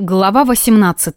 Глава 18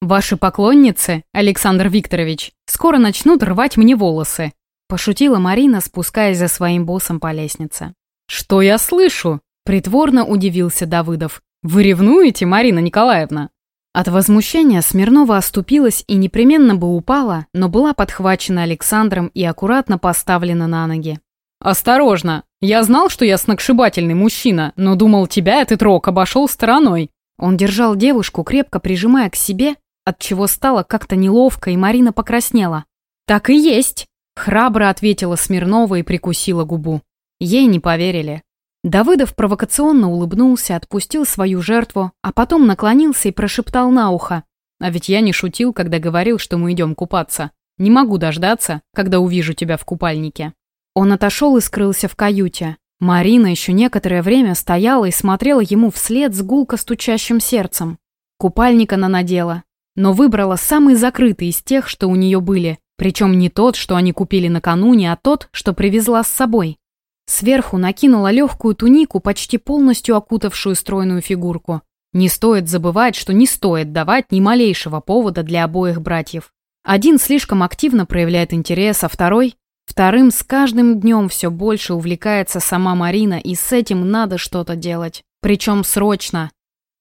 «Ваши поклонницы, Александр Викторович, скоро начнут рвать мне волосы», пошутила Марина, спускаясь за своим боссом по лестнице. «Что я слышу?» притворно удивился Давыдов. «Вы ревнуете, Марина Николаевна?» От возмущения Смирнова оступилась и непременно бы упала, но была подхвачена Александром и аккуратно поставлена на ноги. «Осторожно! Я знал, что я сногсшибательный мужчина, но думал, тебя этот рок обошел стороной». Он держал девушку, крепко прижимая к себе, от чего стало как-то неловко, и Марина покраснела. «Так и есть!» — храбро ответила Смирнова и прикусила губу. Ей не поверили. Давыдов провокационно улыбнулся, отпустил свою жертву, а потом наклонился и прошептал на ухо. «А ведь я не шутил, когда говорил, что мы идем купаться. Не могу дождаться, когда увижу тебя в купальнике». Он отошел и скрылся в каюте. Марина еще некоторое время стояла и смотрела ему вслед с гулко стучащим сердцем. Купальник она надела, но выбрала самый закрытый из тех, что у нее были, причем не тот, что они купили накануне, а тот, что привезла с собой. Сверху накинула легкую тунику, почти полностью окутавшую стройную фигурку. Не стоит забывать, что не стоит давать ни малейшего повода для обоих братьев. Один слишком активно проявляет интерес, а второй Вторым с каждым днем все больше увлекается сама Марина, и с этим надо что-то делать. Причем срочно.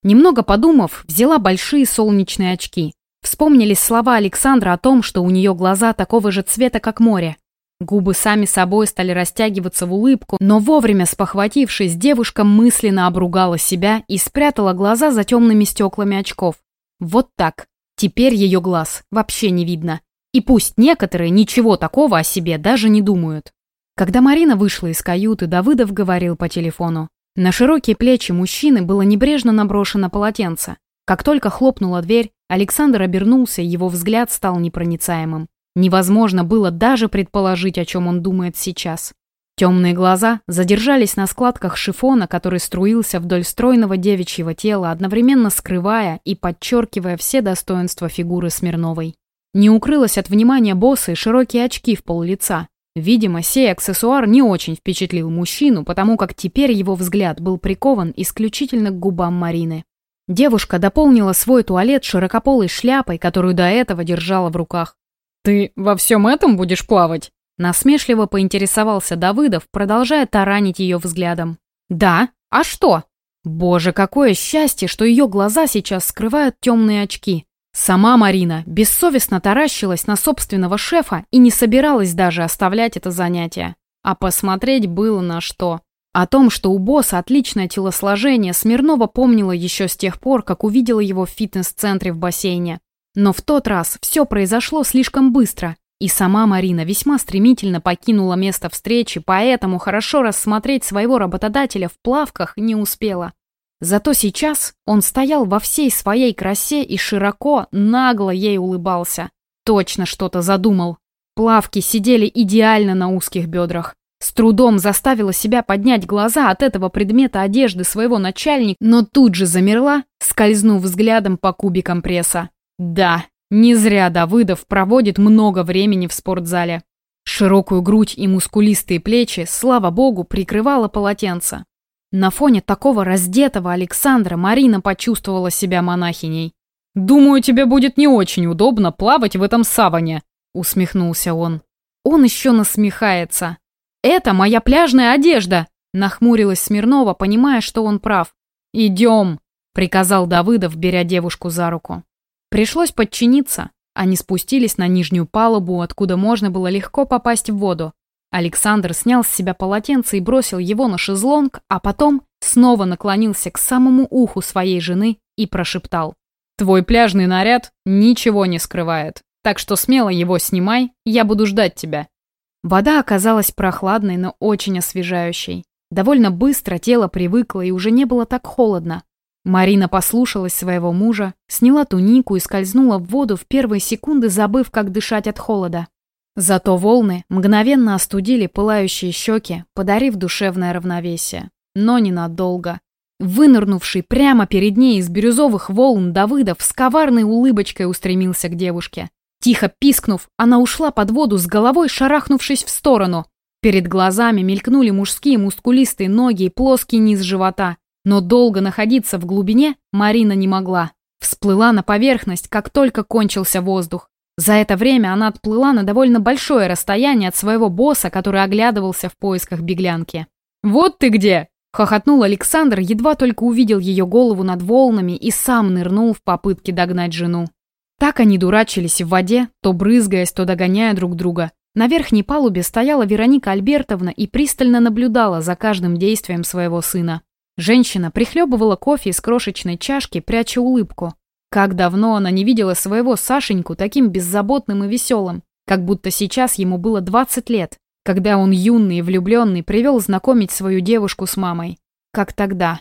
Немного подумав, взяла большие солнечные очки. Вспомнились слова Александра о том, что у нее глаза такого же цвета, как море. Губы сами собой стали растягиваться в улыбку, но вовремя спохватившись, девушка мысленно обругала себя и спрятала глаза за темными стеклами очков. Вот так. Теперь ее глаз вообще не видно. И пусть некоторые ничего такого о себе даже не думают. Когда Марина вышла из каюты, Давыдов говорил по телефону. На широкие плечи мужчины было небрежно наброшено полотенце. Как только хлопнула дверь, Александр обернулся, его взгляд стал непроницаемым. Невозможно было даже предположить, о чем он думает сейчас. Темные глаза задержались на складках шифона, который струился вдоль стройного девичьего тела, одновременно скрывая и подчеркивая все достоинства фигуры Смирновой. Не укрылась от внимания босса и широкие очки в пол лица. Видимо, сей аксессуар не очень впечатлил мужчину, потому как теперь его взгляд был прикован исключительно к губам Марины. Девушка дополнила свой туалет широкополой шляпой, которую до этого держала в руках. «Ты во всем этом будешь плавать?» Насмешливо поинтересовался Давыдов, продолжая таранить ее взглядом. «Да? А что?» Боже, какое счастье, что ее глаза сейчас скрывают темные очки. Сама Марина бессовестно таращилась на собственного шефа и не собиралась даже оставлять это занятие. А посмотреть было на что. О том, что у босса отличное телосложение, Смирнова помнила еще с тех пор, как увидела его в фитнес-центре в бассейне. Но в тот раз все произошло слишком быстро, и сама Марина весьма стремительно покинула место встречи, поэтому хорошо рассмотреть своего работодателя в плавках не успела. Зато сейчас он стоял во всей своей красе и широко, нагло ей улыбался. Точно что-то задумал. Плавки сидели идеально на узких бедрах. С трудом заставила себя поднять глаза от этого предмета одежды своего начальника, но тут же замерла, скользнув взглядом по кубикам пресса. Да, не зря Давыдов проводит много времени в спортзале. Широкую грудь и мускулистые плечи, слава богу, прикрывало полотенце. На фоне такого раздетого Александра Марина почувствовала себя монахиней. «Думаю, тебе будет не очень удобно плавать в этом саване», — усмехнулся он. Он еще насмехается. «Это моя пляжная одежда!» — нахмурилась Смирнова, понимая, что он прав. «Идем!» — приказал Давыдов, беря девушку за руку. Пришлось подчиниться. Они спустились на нижнюю палубу, откуда можно было легко попасть в воду. Александр снял с себя полотенце и бросил его на шезлонг, а потом снова наклонился к самому уху своей жены и прошептал. «Твой пляжный наряд ничего не скрывает, так что смело его снимай, я буду ждать тебя». Вода оказалась прохладной, но очень освежающей. Довольно быстро тело привыкло и уже не было так холодно. Марина послушалась своего мужа, сняла тунику и скользнула в воду в первые секунды, забыв, как дышать от холода. Зато волны мгновенно остудили пылающие щеки, подарив душевное равновесие. Но ненадолго. Вынырнувший прямо перед ней из бирюзовых волн Давыдов с коварной улыбочкой устремился к девушке. Тихо пискнув, она ушла под воду с головой, шарахнувшись в сторону. Перед глазами мелькнули мужские мускулистые ноги и плоский низ живота. Но долго находиться в глубине Марина не могла. Всплыла на поверхность, как только кончился воздух. За это время она отплыла на довольно большое расстояние от своего босса, который оглядывался в поисках беглянки. «Вот ты где!» — хохотнул Александр, едва только увидел ее голову над волнами и сам нырнул в попытке догнать жену. Так они дурачились в воде, то брызгаясь, то догоняя друг друга. На верхней палубе стояла Вероника Альбертовна и пристально наблюдала за каждым действием своего сына. Женщина прихлебывала кофе из крошечной чашки, пряча улыбку. Как давно она не видела своего Сашеньку таким беззаботным и веселым, как будто сейчас ему было 20 лет, когда он юный и влюбленный привел знакомить свою девушку с мамой. Как тогда.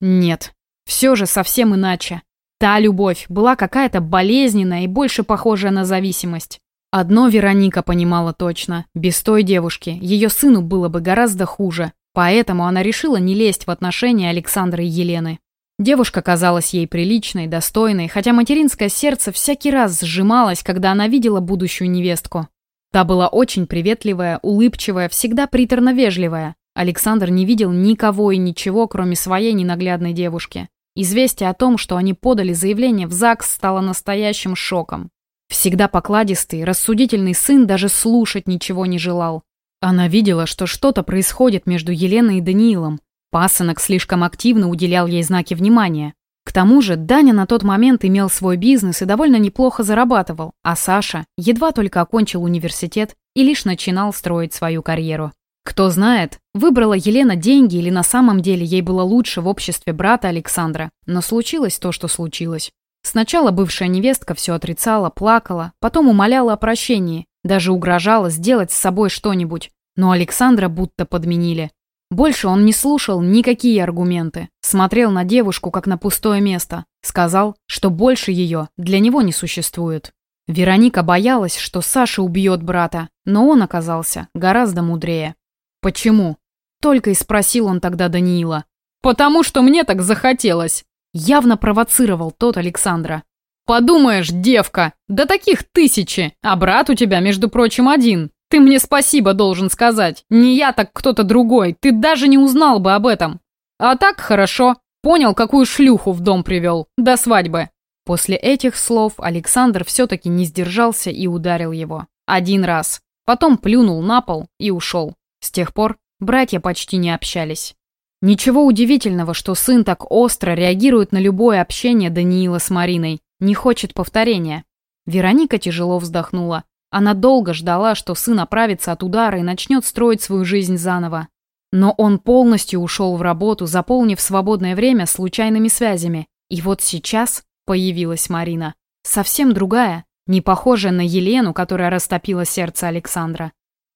Нет, все же совсем иначе. Та любовь была какая-то болезненная и больше похожая на зависимость. Одно Вероника понимала точно. Без той девушки ее сыну было бы гораздо хуже. Поэтому она решила не лезть в отношения Александра и Елены. Девушка казалась ей приличной, достойной, хотя материнское сердце всякий раз сжималось, когда она видела будущую невестку. Та была очень приветливая, улыбчивая, всегда приторно-вежливая. Александр не видел никого и ничего, кроме своей ненаглядной девушки. Известие о том, что они подали заявление в ЗАГС, стало настоящим шоком. Всегда покладистый, рассудительный сын даже слушать ничего не желал. Она видела, что что-то происходит между Еленой и Даниилом, Пасынок слишком активно уделял ей знаки внимания. К тому же Даня на тот момент имел свой бизнес и довольно неплохо зарабатывал, а Саша едва только окончил университет и лишь начинал строить свою карьеру. Кто знает, выбрала Елена деньги или на самом деле ей было лучше в обществе брата Александра, но случилось то, что случилось. Сначала бывшая невестка все отрицала, плакала, потом умоляла о прощении, даже угрожала сделать с собой что-нибудь, но Александра будто подменили. Больше он не слушал никакие аргументы, смотрел на девушку как на пустое место, сказал, что больше ее для него не существует. Вероника боялась, что Саша убьет брата, но он оказался гораздо мудрее. «Почему?» Только и спросил он тогда Даниила. «Потому что мне так захотелось!» Явно провоцировал тот Александра. «Подумаешь, девка, да таких тысячи, а брат у тебя, между прочим, один. Ты мне спасибо должен сказать. Не я, так кто-то другой. Ты даже не узнал бы об этом. А так хорошо. Понял, какую шлюху в дом привел. До свадьбы. После этих слов Александр все-таки не сдержался и ударил его. Один раз. Потом плюнул на пол и ушел. С тех пор братья почти не общались. Ничего удивительного, что сын так остро реагирует на любое общение Даниила с Мариной. Не хочет повторения. Вероника тяжело вздохнула. Она долго ждала, что сын оправится от удара и начнет строить свою жизнь заново. Но он полностью ушел в работу, заполнив свободное время случайными связями. И вот сейчас появилась Марина. Совсем другая, не похожая на Елену, которая растопила сердце Александра.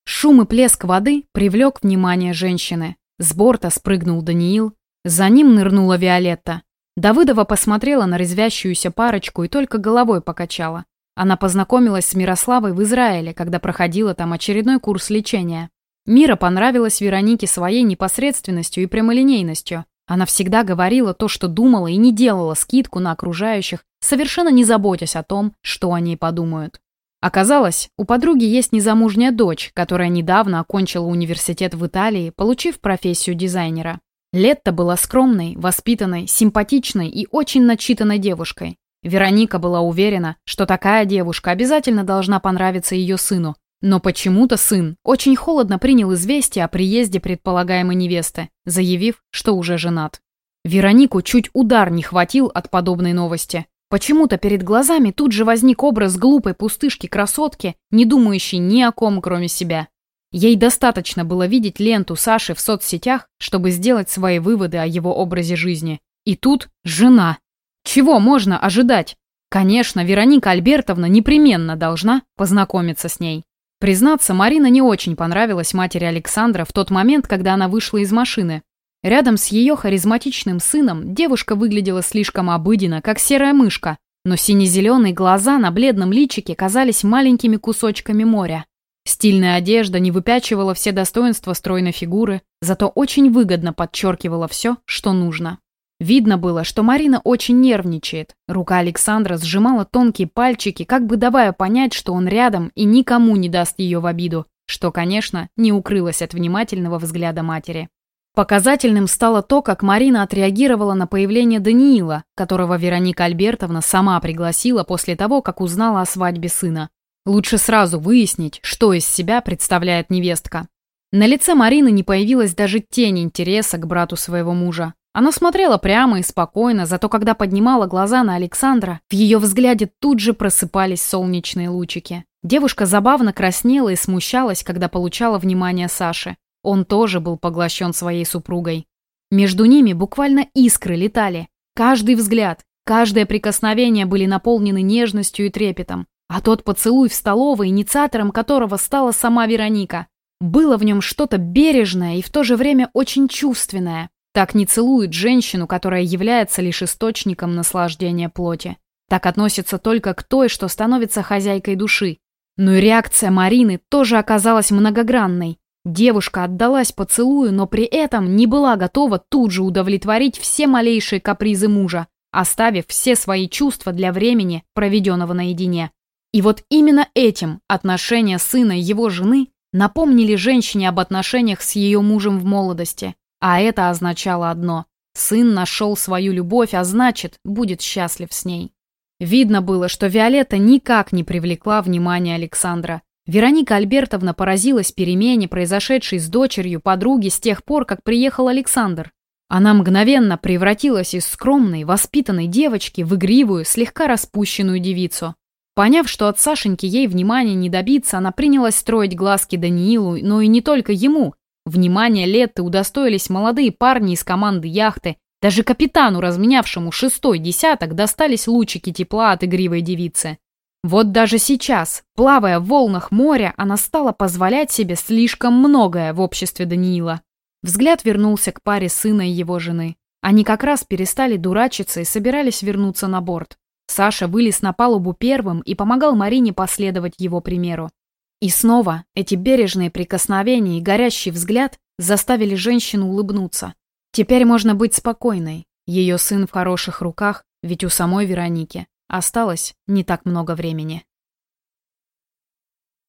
Шум и плеск воды привлек внимание женщины. С борта спрыгнул Даниил. За ним нырнула Виолетта. Давыдова посмотрела на резвящуюся парочку и только головой покачала. Она познакомилась с Мирославой в Израиле, когда проходила там очередной курс лечения. Мира понравилась Веронике своей непосредственностью и прямолинейностью. Она всегда говорила то, что думала, и не делала скидку на окружающих, совершенно не заботясь о том, что о ней подумают. Оказалось, у подруги есть незамужняя дочь, которая недавно окончила университет в Италии, получив профессию дизайнера. Летта была скромной, воспитанной, симпатичной и очень начитанной девушкой. Вероника была уверена, что такая девушка обязательно должна понравиться ее сыну. Но почему-то сын очень холодно принял известие о приезде предполагаемой невесты, заявив, что уже женат. Веронику чуть удар не хватил от подобной новости. Почему-то перед глазами тут же возник образ глупой пустышки-красотки, не думающей ни о ком, кроме себя. Ей достаточно было видеть ленту Саши в соцсетях, чтобы сделать свои выводы о его образе жизни. И тут жена. Чего можно ожидать? Конечно, Вероника Альбертовна непременно должна познакомиться с ней. Признаться, Марина не очень понравилась матери Александра в тот момент, когда она вышла из машины. Рядом с ее харизматичным сыном девушка выглядела слишком обыденно, как серая мышка, но сине-зеленые глаза на бледном личике казались маленькими кусочками моря. Стильная одежда не выпячивала все достоинства стройной фигуры, зато очень выгодно подчеркивала все, что нужно. Видно было, что Марина очень нервничает. Рука Александра сжимала тонкие пальчики, как бы давая понять, что он рядом и никому не даст ее в обиду, что, конечно, не укрылось от внимательного взгляда матери. Показательным стало то, как Марина отреагировала на появление Даниила, которого Вероника Альбертовна сама пригласила после того, как узнала о свадьбе сына. Лучше сразу выяснить, что из себя представляет невестка. На лице Марины не появилась даже тень интереса к брату своего мужа. Она смотрела прямо и спокойно, зато когда поднимала глаза на Александра, в ее взгляде тут же просыпались солнечные лучики. Девушка забавно краснела и смущалась, когда получала внимание Саши. Он тоже был поглощен своей супругой. Между ними буквально искры летали. Каждый взгляд, каждое прикосновение были наполнены нежностью и трепетом. А тот поцелуй в столовой, инициатором которого стала сама Вероника. Было в нем что-то бережное и в то же время очень чувственное. Так не целует женщину, которая является лишь источником наслаждения плоти. Так относится только к той, что становится хозяйкой души. Но и реакция Марины тоже оказалась многогранной. Девушка отдалась поцелую, но при этом не была готова тут же удовлетворить все малейшие капризы мужа, оставив все свои чувства для времени, проведенного наедине. И вот именно этим отношения сына и его жены напомнили женщине об отношениях с ее мужем в молодости. А это означало одно – сын нашел свою любовь, а значит, будет счастлив с ней. Видно было, что Виолетта никак не привлекла внимания Александра. Вероника Альбертовна поразилась перемене, произошедшей с дочерью подруги с тех пор, как приехал Александр. Она мгновенно превратилась из скромной, воспитанной девочки в игривую, слегка распущенную девицу. Поняв, что от Сашеньки ей внимания не добиться, она принялась строить глазки Даниилу, но и не только ему, Внимание Летты удостоились молодые парни из команды яхты. Даже капитану, разменявшему шестой десяток, достались лучики тепла от игривой девицы. Вот даже сейчас, плавая в волнах моря, она стала позволять себе слишком многое в обществе Даниила. Взгляд вернулся к паре сына и его жены. Они как раз перестали дурачиться и собирались вернуться на борт. Саша вылез на палубу первым и помогал Марине последовать его примеру. И снова эти бережные прикосновения и горящий взгляд заставили женщину улыбнуться. Теперь можно быть спокойной. Ее сын в хороших руках, ведь у самой Вероники осталось не так много времени.